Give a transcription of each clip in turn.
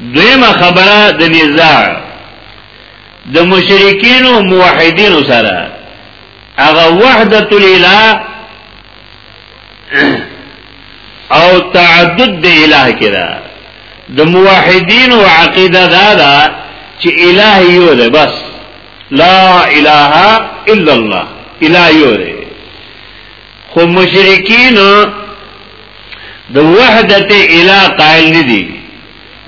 دویمه خبره د نزاع د مشرکین او موحدین سره هغه وحدت الاله او تعدد د اله کړه د موحدین او عقیده دا ده چې اله یو ده بس لا اله الا الله اله یو ده خو مشرکین د وحدت اله قائل نه دي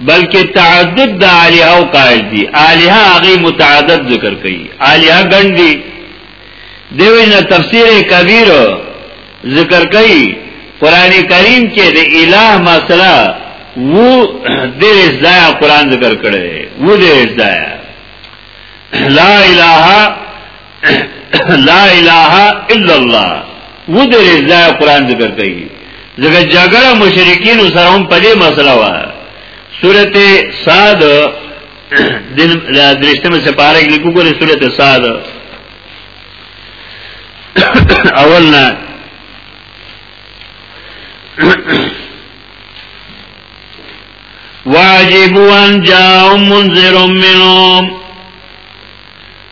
بلکې تعدد د الها او قائل دي الها هغه متعدد ذکر کوي الها ګڼدي دیو نه تفسیر کبیر ذکر کوي قران کریم کې د اله مسله وو د ځای قران ذکر کړي وو د ځای لا اله لا اله الا الله و دې ځای قران ذکر کوي ځکه جګړه مشرکین سره هم په دې مسله و سورته صاد د درشتمه سپاره کې لیکو ګورې سورته صاد اول نه واجبوا ان جاءهم منذر منهم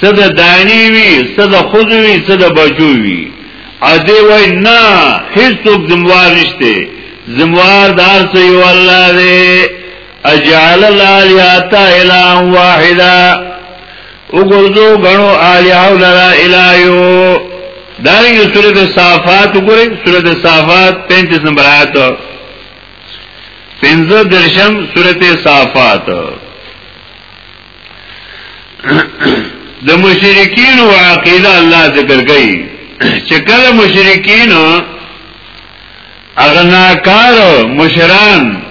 څه د دانی وی څه د خود وی څه د بچو وی ا دې وای نه هیڅ څوک ذمہوار نشته ذمہوار دار سي والله دې اجعل الالهات الا واحدا وګورځو غنو الیا ولرا الایو دارنګه سورته صافات وګورئ سورته صافات 35 نمبر آیت پنځه درشم سورته صافات د مشرکین او عقیده الله ذکر کوي چې کله مشرکین اغناکار مشران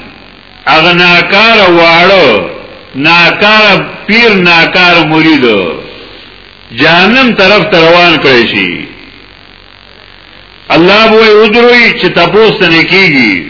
اغناکار واړو ناکار پیر ناکار مرید جهنم طرف ته روان کړی شي الله به ودروي چې تاسو ته نه کیږي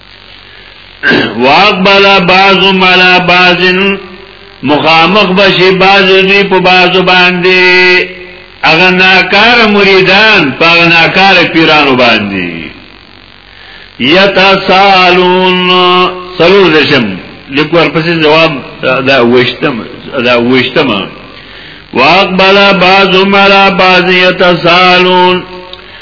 واقبل بعض ملا بعض مخامخ بشي بعض دوی په بعض باندې اغه ناکار مریدان په ناکار پیرانو باندې یتسالون سلور دشم لیکوار پسې جواب دا وشتم دا وشتم واقبل بعض ملا بعض یتسالون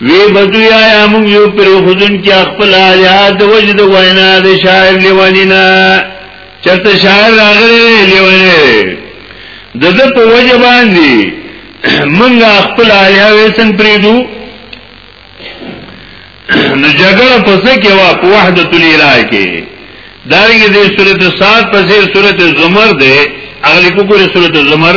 وی بدوی آیا مونږ یو پر خودن کې خپل آیات د وجد وینا د شاعر لیوانینا چرته شاعر راغلی لیوانه د د په وجه باندې مونږ خپل آیات وسن پریدو نو جګړه پس کې وا په وحدت الاله کې دارنګه د سورته صاد پسې سورته زمر ده اغلی کو ګوره سورته زمر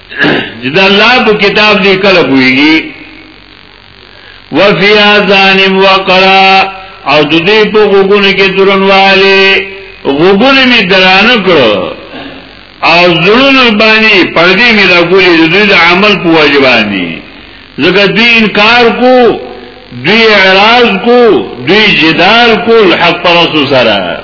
جدا الله په کتاب دی کله پویږي وفي اذان وقرا او د دې په غوګونو کې درنواله غوګونو می درانه کړو او زړونو باندې پردې می راګولې د دې عمل په واجب باندې زګه دې انکار کو دوی اعراض کو دوی جدال کو الحق پر رسول سره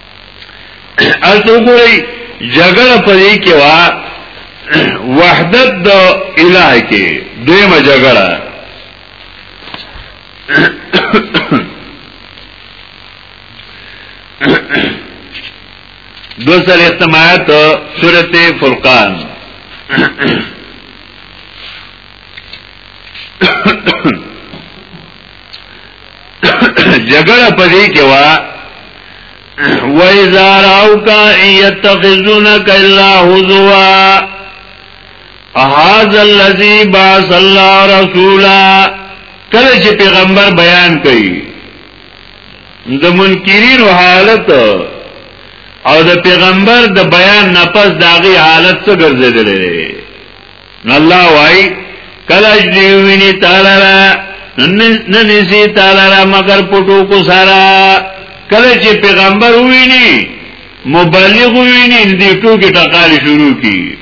الته وګورئ جګړه پدې کې وا وحدت د الہ کې دویمه جګړه دو سر اختمایت سورت فرقان جګړه پدې کې وا وَإِذَا رَأَوْكَ إِن يَتَّخِذُونَكَ إِلَّا هُزُوًا احاذ الذي باس الله رسولا کله چې پیغمبر بیان کوي د منکرین حالت او د پیغمبر د بیان نه پس داغي حالت څه ګرځیدلې الله وای کله چې ویني تعالی را نه نسی تعالی را مگر پټو کو سارا کله چې پیغمبر ویني مبلغ ویني دې ټوکی ټقال شروع کی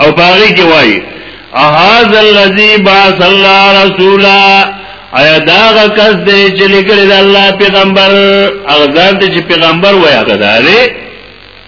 او باغی کې وای احاذ الذی باث الله رسولا ایا داغه کس دې چې لګړي د الله پیغمبر اغزان دې چې پیغمبر وای هغه داري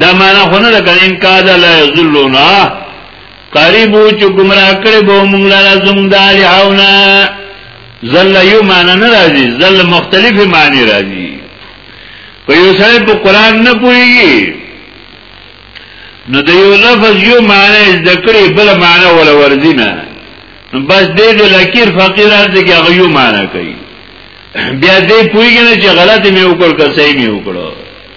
دا معنا خو نه ده ان کاد لا یذلونا قریب چې گمراه کړي به موږ لاره زموږ د الهونه ذل یو معنا نه راځي ذل مختلفه معنی راځي په یو سره په قران نه پويږي نو د یو لفظ یو معنی ذکرې بل معنی ولا ورځي نه بس دې د لکیر فقیر ارزه کې هغه یو معنی کوي بیا دې پويږي نه چې غلط مې وکړ که صحیح مې وکړو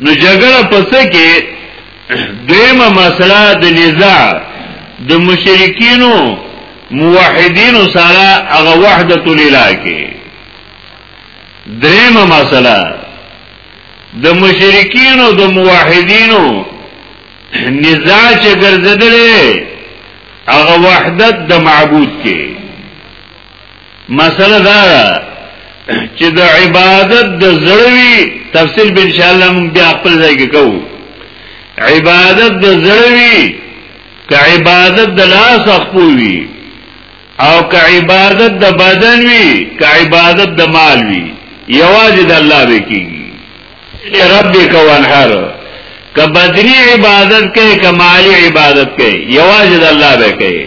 نو جګړه پس کې دیمه مسله د نزاع د مشرکینو موحدینو سره هغه وحدت الاله کې دریمه مسله د مشرکینو د موحدینو نزاع چې ګرځیدلې هغه وحدت د معبود کې مسله دا چې د عبادت د زړوي تفصیل به ان شاء الله مونږ بیا خپل ځای کې کوو عبادت د زړوي که عبادت د لاس خپوي او که عبادت د بدن وي که عبادت د مال وي یوازې د الله به کیږي رب کوان هر که بدنی عبادت کوي که مالی عبادت کوي یوازې د الله به کوي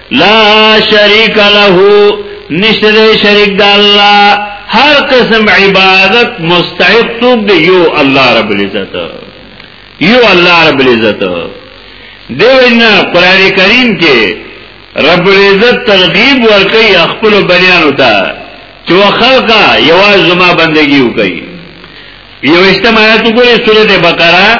لا شریک له نشته دی شریک د الله هر قسم عبادت مستحق څوک دی یو الله رب العزت یو الله رب العزت دیوینا قران کریم کې رب العزت ترغیب ورکي خپل بنیانو ته چې خلقا یواز زما بندگی وکي یو استمایت وګورئ سورته بقره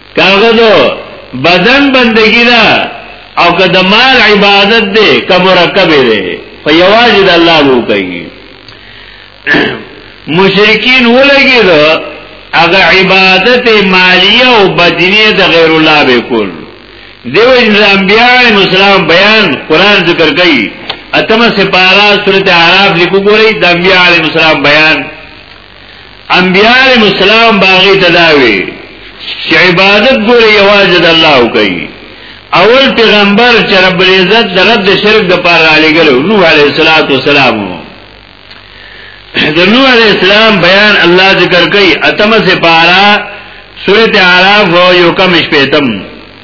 کاغه دو بدن بندگی دا او که د مال عبادت دی که مرکب دی خو یوازې د الله وو کوي مشرکین ولګي دا هغه عبادت مالیه او بدنیه د غیر الله به کول دیو انبیاء علیهم السلام بیان قران ذکر کوي اتمه سپارا سورته اعراف لیکو ګورئ د انبیاء علیهم السلام بیان انبیاء علیهم السلام باغی تداوی چې عبادت ګوره یوازې د الله کوي اول پیغمبر چې رب العزت د رد شرک د پاره علی ګلو نوح علیه السلام د نوح علیه السلام بیان الله ذکر کوي اتمه سپارا سورته اعراف یو کم شپیتم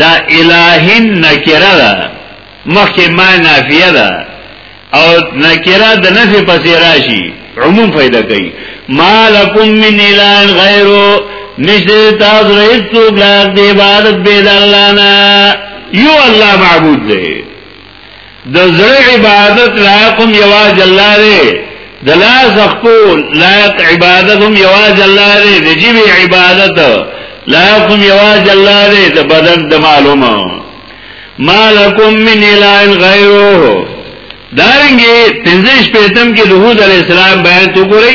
دا الہین نکره دا مخی ما نافیه دا او نکره دا نفی پسی راشی عموم فیده کئی ما لکم من الہین غیرو نشتی تاز رئیس تو بلاک دی عبادت بید اللہ نا یو اللہ معبود دی د زړه عبادت لایق هم یواز الله دی د لاس خپو لایق عبادت هم یواز الله دی د جیب عبادت لایق هم یواز الله دی د بدن د معلومه مالکم من اله غیره دارنګي 15 پیتم کې دهود علی السلام بیان تو ګورئ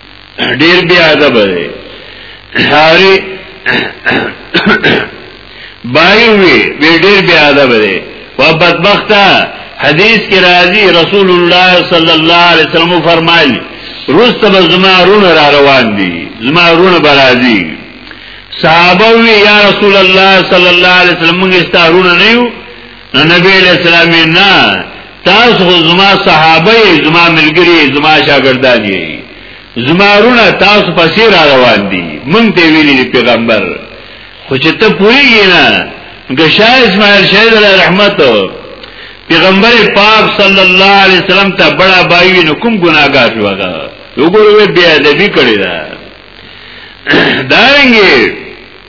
ډیر بیا ادب دی هاري بای وی وی ډیر بیا ادب دی و بدبخته حدیث کې راځي رسول الله صلی الله علیه وسلم فرمایلی روسته به زما رونه را روان دي زما رونه به راځي صحابه وی یا رسول الله صلی الله علیه وسلم موږ ستارونه نه یو نو نبی علیہ السلام نه تاسو زما صحابه زما ملګری زما شاګردان یې زما رونه تاسو پسې را روان دي مونږ ته ویلي پیغمبر خو چې ته پوریږي نه ګشا اسماعیل شهید علی رحمت پیغمبر پاک صلی الله علیه وسلم ته بڑا بایوی نو کوم ګناګار شو هغه وګوروي بیا ادبی کړی دا دارنګي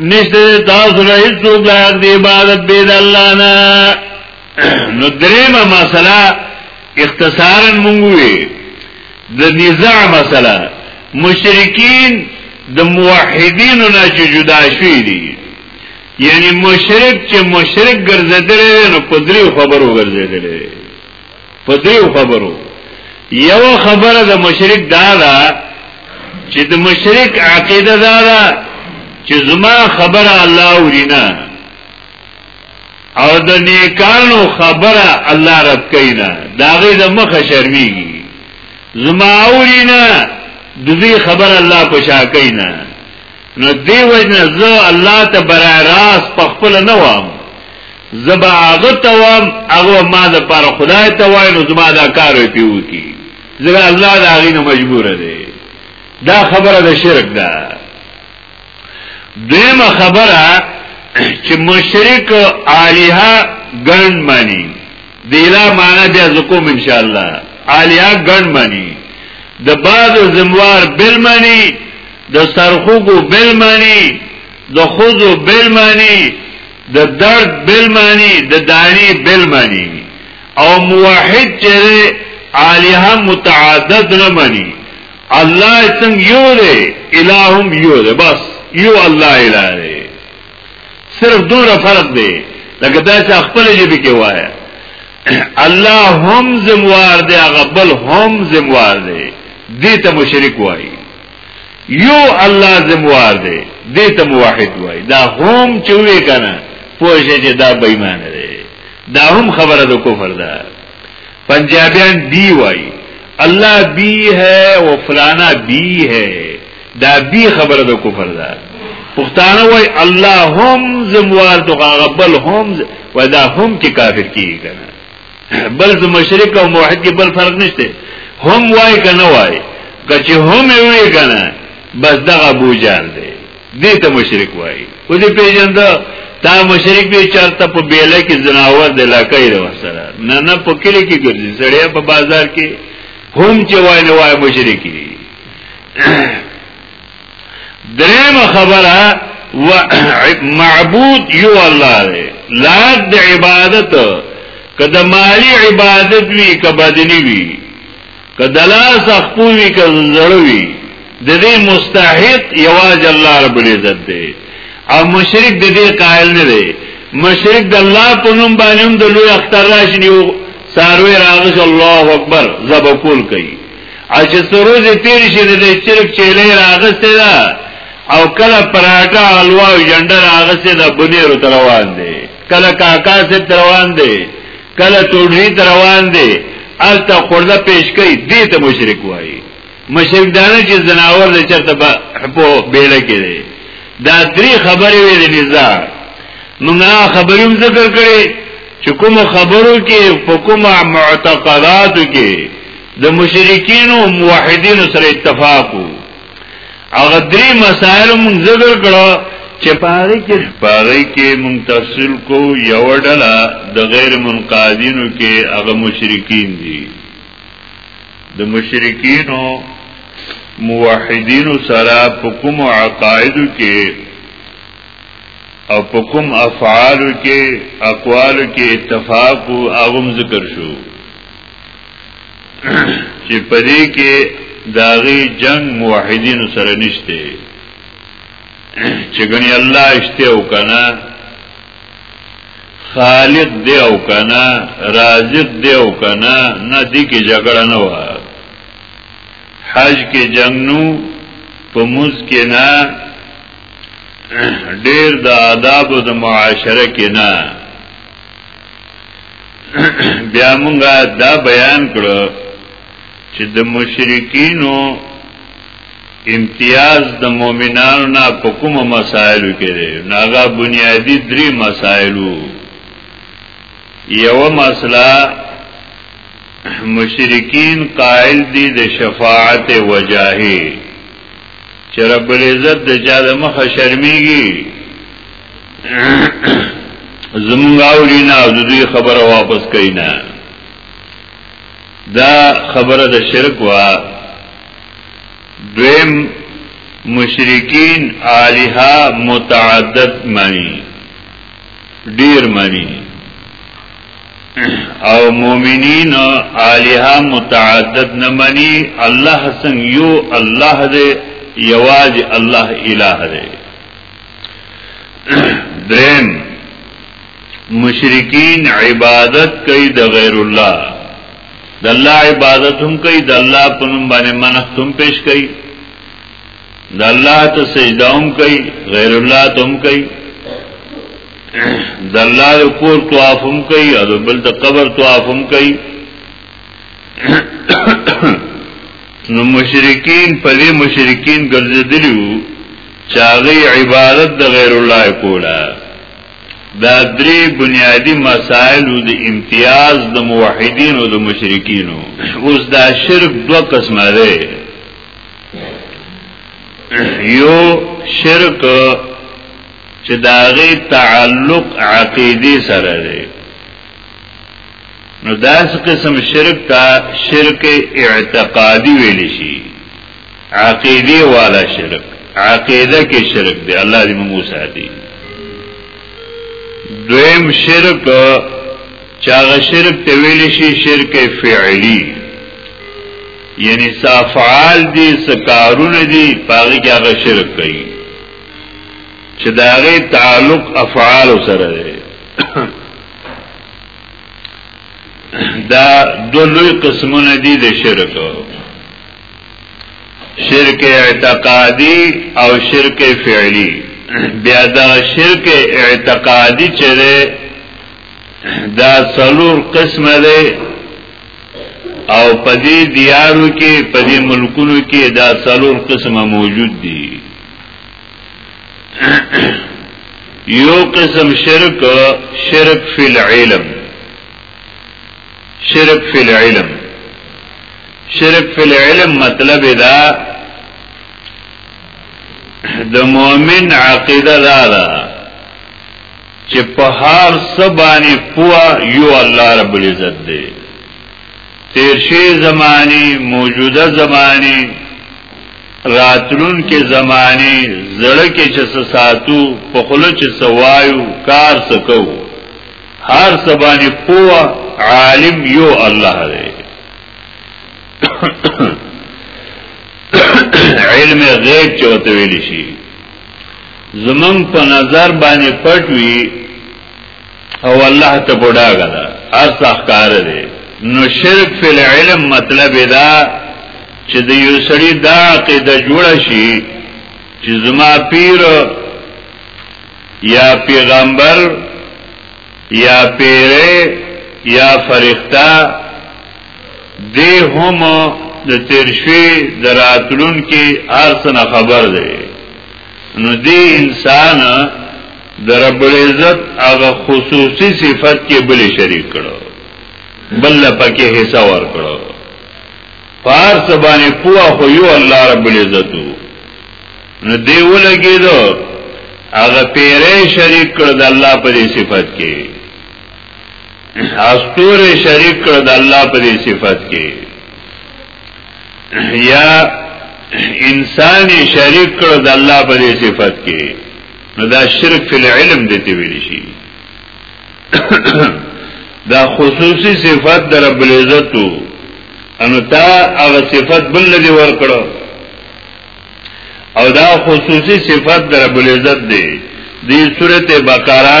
نشته تاسو له هیڅ څوک لایق دی عبادت بيد الله نه نو دریمه مسله اختصارا مونږ وی د نزاع مسله مشرکین د موحدین نه چې جدا شوی دي یعنی مشرک چې مشرک ګرځیدل نو په دریو خبرو ګرځیدل په دریو خبرو یو خبره د مشرک دا ده چې د مشرک عقیده دا ده چې زما خبره الله اورینا او د نیکانو خبره الله رب کینا داغه د مخه شرمېږي زما اورینا د دې خبره الله پشا کینا نو دی وجنه زه الله ته برای راس په خپل نه وام زبا هغه ته وام هغه ما د پر خدای ته وای نو زما دا کار پیو کی زګر الله دا غینه مجبور دی دا خبره د شرک ده دیمه خبره چې مشرک الها ګن مانی دیلا معنا بیا زکوم ان شاء الله الها ګن مانی د بعض زموار بل مانی د سرخوګو بل معنی د خوزو بل معنی د درد بل معنی د دانی بل معنی او موحد چره آلیه متعدد نه معنی الله څنګه یو دی الہم یو دی بس یو الله الہ دی صرف دوره فرق دی لکه دا چې خپل جبی کې وایي الله هم زموار دی هغه بل هم زموار دی دې ته مشرک وایي یو الله زموار دی دې ته موحد وای دا هم چې وې کنه پوه شي چې دا بېمان دی دا هم خبره د کفر ده پنجابیان بی وای الله بی ہے او فلانا بی ہے دا بی خبره د کفر ده پښتانه وای الله هم زموار دغه غبل هم ودا هم کې کافر کیږي بل د مشرک او موحد کې بل فرق نشته هم وای کنه وای کچه هم وی کنه بس دغه ابو جهل دی دې ته مشرک وای و دې پیجن دا تا مشرک به چارته په بیله کې زناور د علاقې د وسره نه نه په کلی کې ګرځي سړیا په بازار کې هم چې وای نه وای مشرک دی دریم خبره و معبود یو الله دی لاک د عبادت که د مالی عبادت وی که بدنی وی که د لاس اخپو وی که زړه وی د دې مستحق یواز الله رب العزت دی او مشرک د دې قائل نه دی مشرک د الله په نوم باندې هم د لوی اختر راشنی او ساروی راغش الله اکبر زبکول کوي او چې سروز تیر شي د چرک چیلې راغسته ده او کله پراټا حلوا او جنډه راغسته ده بنیر تر روان دي کله کاکا سے تر روان دي کله توډری تر روان دي الته خورده پیش کوي دې ته مشرک وایي مشرک دانه چې زناور د چرته په بیل کې دي دا درې خبرې وې د نزار نو خبریم ذکر کړي چې کوم خبرو کې په کوم معتقداتو کې د مشرکین او موحدین سره اتفاق هغه درې مسائل مونږ ذکر کړو چې پاره کې پاره کې مونږ تفصیل کو یو ډله د غیر منقادینو کې هغه مشرکین دي د مشرکین او موحدین سره په کوم عقایدو کې او په کوم افعالو کې اقوالو کې اتفاق او هغه ذکر شو چې پدې کې داغي جنگ موحدینو سره نشته چې ګنې الله اشته او کنه خالق دی او کنه رازق دی او کنه نه دی کې جګړه نه و حج کې جنگ نو په موز کې نه ډېر د آداب او د معاشره کې نه بیا مونږه دا بیان کړو چې د مشرکینو امتیاز د مؤمنانو نه په کوم مسایلو کې دی ناغه بنیادی درې مسایلو یو مسله مشرکین قائل دي د شفاعت وجاهي چې رب العزت د چا د مخه شرمېږي زمونږ اوري نه او دوی خبره واپس کوي نه دا خبره د شرک وا دویم مشرکین الها متعدد معنی ډیر معنی او مؤمنین الها متعدد نه معنی الله څنګه یو الله دې یواز الله الہ دې درم مشرکین عبادت کوي د غیر الله د الله عبادت هم کوي د الله په نوم باندې منښت هم پیش کوي د الله ته سجده هم کوي غیر الله ته هم کوي د الله د کور طواف هم کوي او بل د قبر طواف هم کوي نو مشرکین په دې مشرکین ګرځېدلی وو چاغي عبادت د غیر الله کولا دا درې بنیادی مسائل او د امتیاز د موحدین او د مشرکین اوس دا شرک دوه قسمه ده یو شرک چې داغه تعلق عقیدی سره دی نو داس قسم شرک تا شرک اعتقادی ویل شي عقیدی والا شرک عقیده کې شرک دی الله دې موږ ساتي دویم شرک چاغه شرک ته ویل شي شرک فعلی یعنی صافعال دي سکارونه دي پاغي کې هغه شرک کوي چې دا غي تعلق افعال سره دی دا دو لوی قسمونه دي د شرک شرک اعتقادی او شرک فعلی بیا دا شرک اعتقادی چې ده دا څلور قسمه ده او پدې دیارو کې پدې ملکونو کې دا څلور قسمه موجود دي یو قسم شرک شرک فی العلم شرک فی العلم شرک فی العلم مطلب دا د مؤمن عقیده دا ده چې په هر څه باندې پوها یو الله رب العزت دی تیر شي زماني موجوده زماني راتلون کې زماني زړه کې چې ساتو په خلو چې سوایو کار سکو هر سبانی پوه عالم یو الله دی علم غیب چوته ویل شي زمون په نظر باندې پټ وی او الله ته بډا غلا ارسخ کار دی نو شرک فی العلم مطلب دا چې د یو سړي دا عقیده جوړ شي چې زما پیر یا پیغمبر یا پیره یا فرښتہ دی هم د تیرشوی دراتلون کې ارسنه خبر دی نو دی انسان د رب العزت هغه خصوصي صفت کې بل شریک کړو بل پکې حصہ ور کړو پار سبانه پوا خو یو الله رب العزت نو دی ولګی دو هغه پیرې شریک کړ د الله په دې صفت کې استور شریک کړ د الله په دې صفت کې یا انسان شریک کړ د الله په دې صفت کې نو دا شرک فی العلم دې ته ویل شي دا خصوصي صفات در رب العزت انو تا هغه صفات بل لري ورکړو او دا خصوصي صفات در رب العزت دی د سورته بقره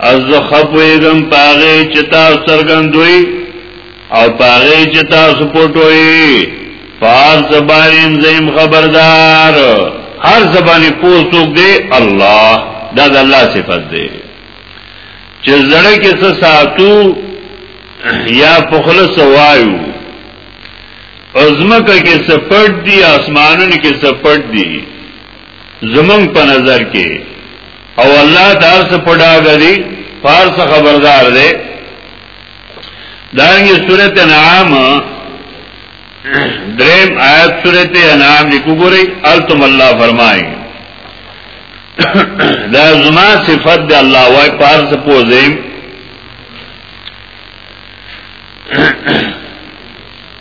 از خپویګم پاغه چې تاسو څرګندوي او پاغه چې تاسو پټوي فار زبانیم زیم خبردار هر زبانی پوسوک دی الله دا د الله صفت دی چې زړه کې څه ساتو یا پخلص وایو ازمکه کې سپټ دی اسمانونو کې سپټ دی زمونږ په نظر کې او الله تعالی څخه پډاګه دي فارس خبردار دی دانګي سورت انعام دریم آیت سورت انعام دی کوګوري التم الله فرمای دا زما صفت دی الله وای فارس پوزیم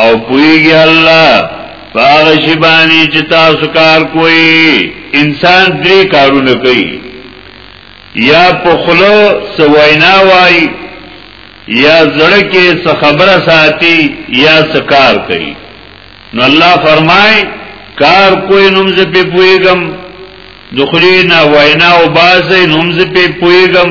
او پویږي الله باغ شی باندې چې تاسو کار کوي انسان درې کارونه کوي یا په خلو سوینا وای یا زړه کې څه خبره ساتي یا څه کار کوي نو الله فرمای کار کوئی نوم زه په پویګم دخلینا وینا او باسه نوم زه په پویګم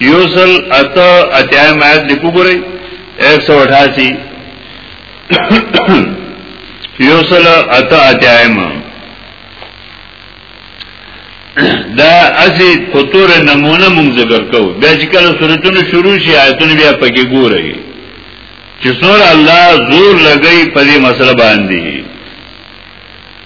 یوسل اتا اتیایم آیت لکو گره ایک سو اٹھاسی یوسل اتا اتیایم دا اسی خطور نمونه مونگ ذکر کو بیا چکل صورتون شروع شی آیتون بیا پکی گو رئی چسور اللہ زور لگئی پدی مسئلہ باندی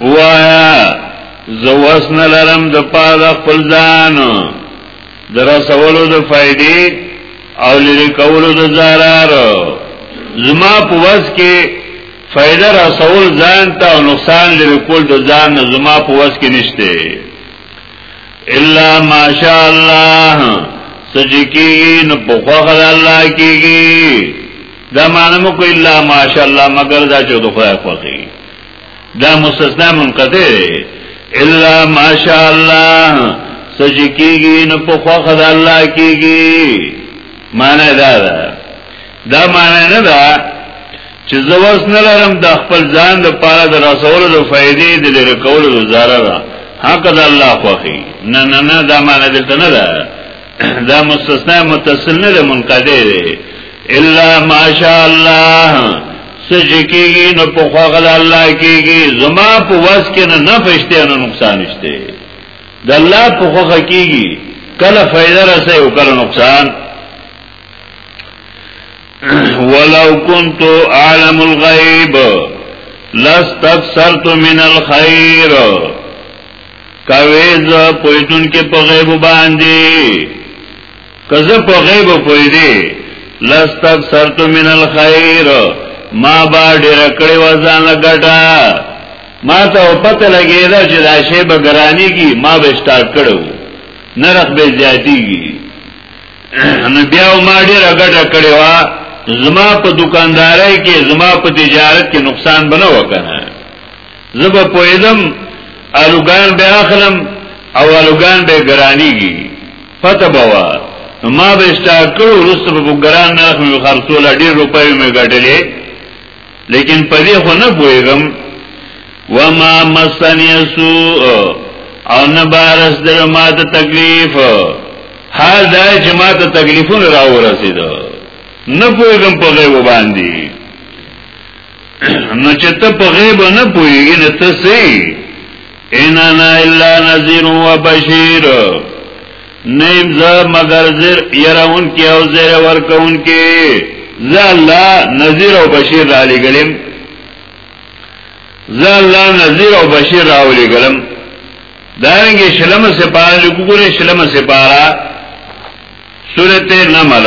وایا زه وس نه لرم د پاره خپل ځان د رسولو د فائدې او لری کولو د zarar زما په وس کې فائدہ رسول ځان ته او نقصان لری کول د ځان نه زما په وس کې نشته الا ماشاء الله سجکی نو په خوخه الله کېږي دا معنی مو کو الا ماشاء الله مگر دا چې د خدای خوخه دا مستثنا منقطع دی الا ماشاء الله سچ کیږي نو په خوا خدای الله کیږي معنا دا ده دا معنا نه ده چې زوس نه لرم د خپل ځان د پاره د رسول د فائدې د لری کول د زارا حق د الله خوخي نه نه نه دا معنا دلته نه ده دا مستثنا متصل نه ده منقطع ده الا ماشاء الله سج کیږي نو په خوغل الله کیږي زما په واس کې نه نفشته نه نقصان شته د الله په خوغه کیږي کله فائدہ رسې او کله نقصان ولو كنت اعلم الغيب لاستكثرت من الخير کوي زه پویدون کې په غیب باندې کزه په غیب پویدې لستک سرت من الخير ما با ډېر کړي وزن لګټا ما ته پته لګی دا چې دا شی به ګرانی کی ما به سٹارټ کړو نرخ به زیاتیږي نو بیا ما ډېر غټه کړي وا زما په دکاندارۍ کې زما په تجارت کې نقصان بنه وکنه زبا پویدم الوګان به اخلم او الوګان به ګرانیږي پته بوا نو ما به سٹارټ کړو ورسته په ګران نه اخلم خرڅول ډیر روپۍ مې ګټلې لیکن په دې خو نه پویګم وما مسنی سوء او نه بارس در ما ته تکلیف حال دا چې ما ته تکلیفونه راو رسیدو نه پویګم په غیب باندې نو چې ته په غیب نه پوهیږي نه ته سي ان انا الا نذير وبشير نیم ز مگر زر يرون کې او زر ورکون کې ز الله نذير او بشير را لګلم ز الله نذير او بشير را لګلم دانګه شلم سپاره لګوره شلم سپاره سورته نمل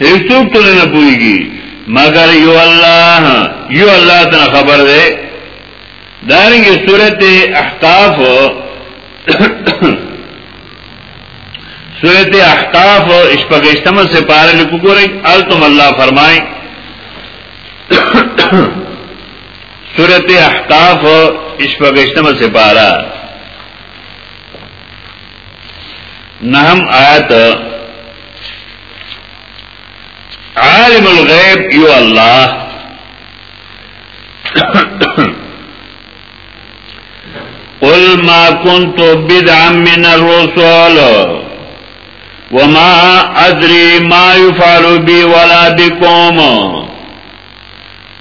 هیڅوک ته نه پويږي مگر یو الله یو الله ته خبر ده دارنګ سورته احقاف سورته احقاف شپږشتمه سپاره لیکو ګورئ التم الله فرمای سورته احقاف شپږشتمه سپاره نهم آیت عالم الغیب یو اللہ قل ما كنت بدعا من الرسول وما أدري ما يفعل بي ولا بكم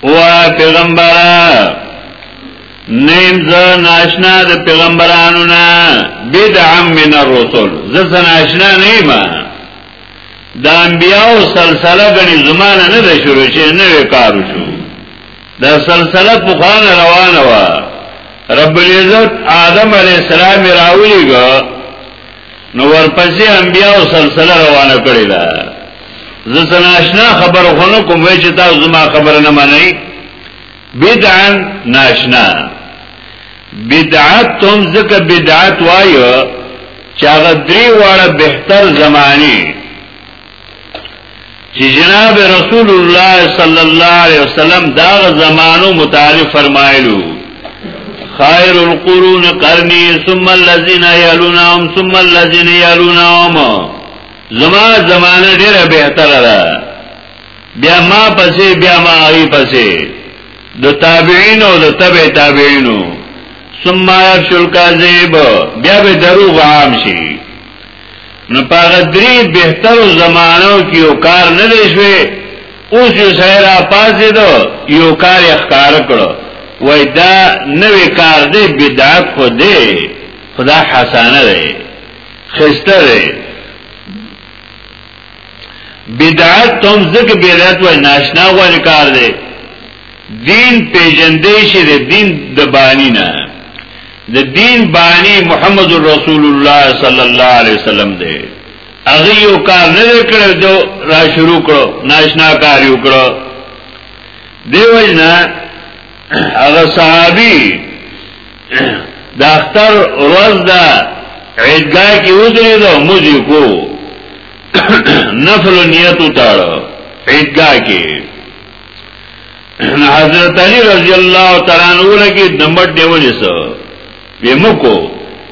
او پیغمبر نیم زه ناشنا د پیغمبرانو نه بدعم من الرسل زه ناشنا نیم د انبیاو سلسله غنی زمانه نه ده شروع شي نه کارو شو دا سلسله په خوان روانه و رب العزت آدم علیہ السلام راولیگا نو ورپسې انبیاء او سلسله روانه کړی دا زه سناشنا خبر خونو کوم وای چې تاسو ما خبر نه منئ بدعا ناشنا بدعت تم ځکه بدعت وایو چې هغه درې واړه بهتر زمانی چې جناب رسول الله صلی الله علیه وسلم دا زمانو متعارف فرمایلو خیر القرون قرنی ثم الذين يلونهم ثم الذين يلونهم زما زمانه ډیره بهتره ده بیا ما پسې بیا ما ای پسې د تابعین او د تبع تابعینو ثم يفشل کاذب بیا به دروغ عام شي نو پاغه درې بهترو زمانو کې یو کار نه دی شوی اوس یو سره را پاسې دو یو کار یې ښکار کړو وای دا نوې کار دی بدعت خو دی خدا حسانه دی خسته دی بدعت تم ځکه بدعت وای ناشنا غوړ کار دی دین پیجندې شي د دین د بانی نه د دین بانی محمد رسول الله صلی الله علیه وسلم دی هغه یو کار نه کړ جو را شروع کړو ناشنا کار یو کړو دیو نه هغه صحابي د اختر ورځ ده عیدګاه کې ودرې ده موزي کو نفل نیت وتاړ عیدګاه کې حضرت علی رضی الله تعالی عنہ لګي دمټ دیولې سو ویمکو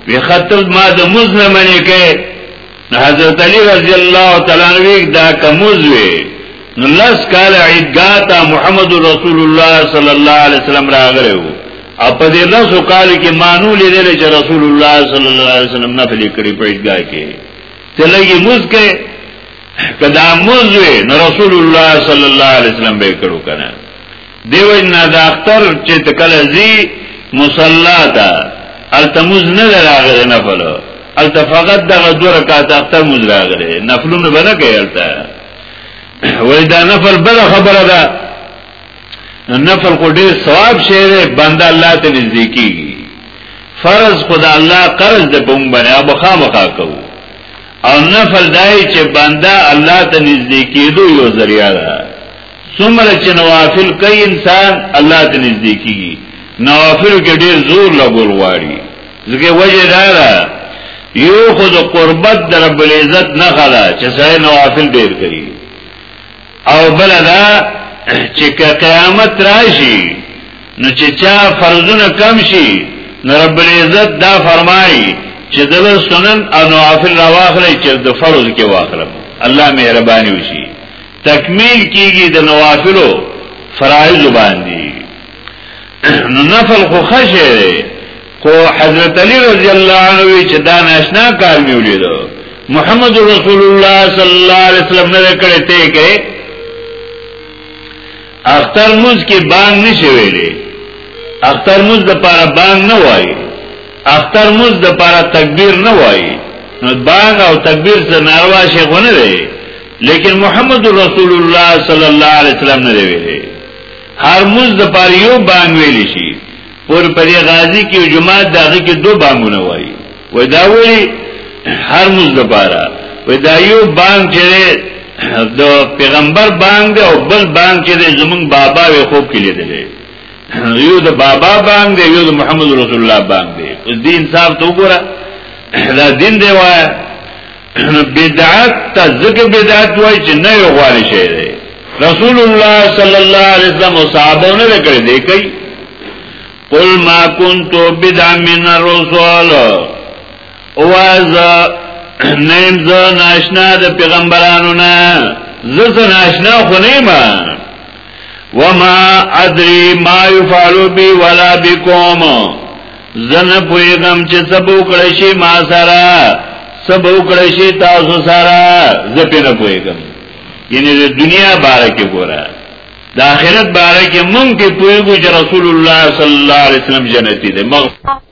وی خطر ما د مزنه منې کې حضرت علی رضی الله تعالی عنہ دا کموز وی نو لس کال عیدګاه ته محمد رسول الله صلی الله علیه وسلم راغلی وو او په دې لس کال کې مانو لیدل چې رسول الله صلی الله علیه وسلم نه فلی کړی په عیدګاه کې تلګي موز کې کدا موز وی نو رسول الله صلی الله علیه وسلم به کړو کنه دیو ان دا اختر چې تکل زی مصلا تا التموز نه راغره نفل الت فقط دغه دو رکعات اختر موز راغره نفلونه بنه کوي الت وای دا نفل بل خبره ده نفل کو ډیر ثواب شهره بنده الله ته نږدې کیږي فرض خدا الله قرض د بوم باندې ابو خامخا کو او نفل دای چې بنده الله ته نږدې کیدو یو ذریعہ ده څومره چې نوافل کوي انسان الله ته نږدې کیږي نوافل کې ډېر زور لګول غواړي ځکه وجه دا ده یو خو د قربت در رب العزت نه خلا چې سړی نوافل ډېر کوي او بل دا چې قیامت راشي نو چې چا فرضونه کم شي نو رب العزت دا فرمایي چې د سنن او نوافل راواخلې چې د فرض کې واخلم الله مهرباني وشي تکمیل کیږي د نوافلو فرایض باندې نو نفل خو خشه دی خو حضرت علی رضی الله عنه وی چې دا ناشنا کار می ولیدو محمد رسول الله صلی الله علیه وسلم نه کړی ته کې اختر موز کې بانګ نشي ویلې اختر موز د پاره بانګ نه وای اختر موز د پاره تکبیر نه وای نو بانګ او تکبیر څخه ناروا شي غونه دی لیکن محمد رسول الله صلی الله علیه وسلم نه ویلي هر موز د پاره یو بانګ ویل شي پر پرې غازی کې جمعه دغه کې دو بانګونه وایي وای دا وایي هر موز د پاره وای دا یو بانګ چې د پیغمبر بانګ او بل بانګ چې زمونږ بابا وي خوب کې لیدل یو د بابا بانګ دی یو د محمد رسول الله بانګ دی اوس دې انصاف تو ګره دا دین دی وای بدعت ته ځکه بدعت وای چې نه یو غواړي شي دی رسول الله صلی الله علیه وسلم او صحابه نه کړی دی کوي قل ما كنت بدعا من الرسول واز نیم زه ناشنا د پیغمبرانو نه زه ناشنا خو نه ما وما ادري ما يفعل بي ولا بكم زن پویغم چې سبو کړی شي ما سره سبو کړی شي تاسو سره زپې نه پویغم یعنی د دنیا باره کې ګوره د آخرت باره کې مونږ کې پویګو چې رسول الله صلی الله علیه وسلم جنتی دی مغفر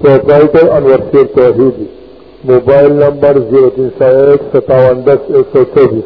پروپرائٹر انور شیر توحیدی موبائل نمبر زیرو تین سو ایک ستاون دس ایک سو چوبیس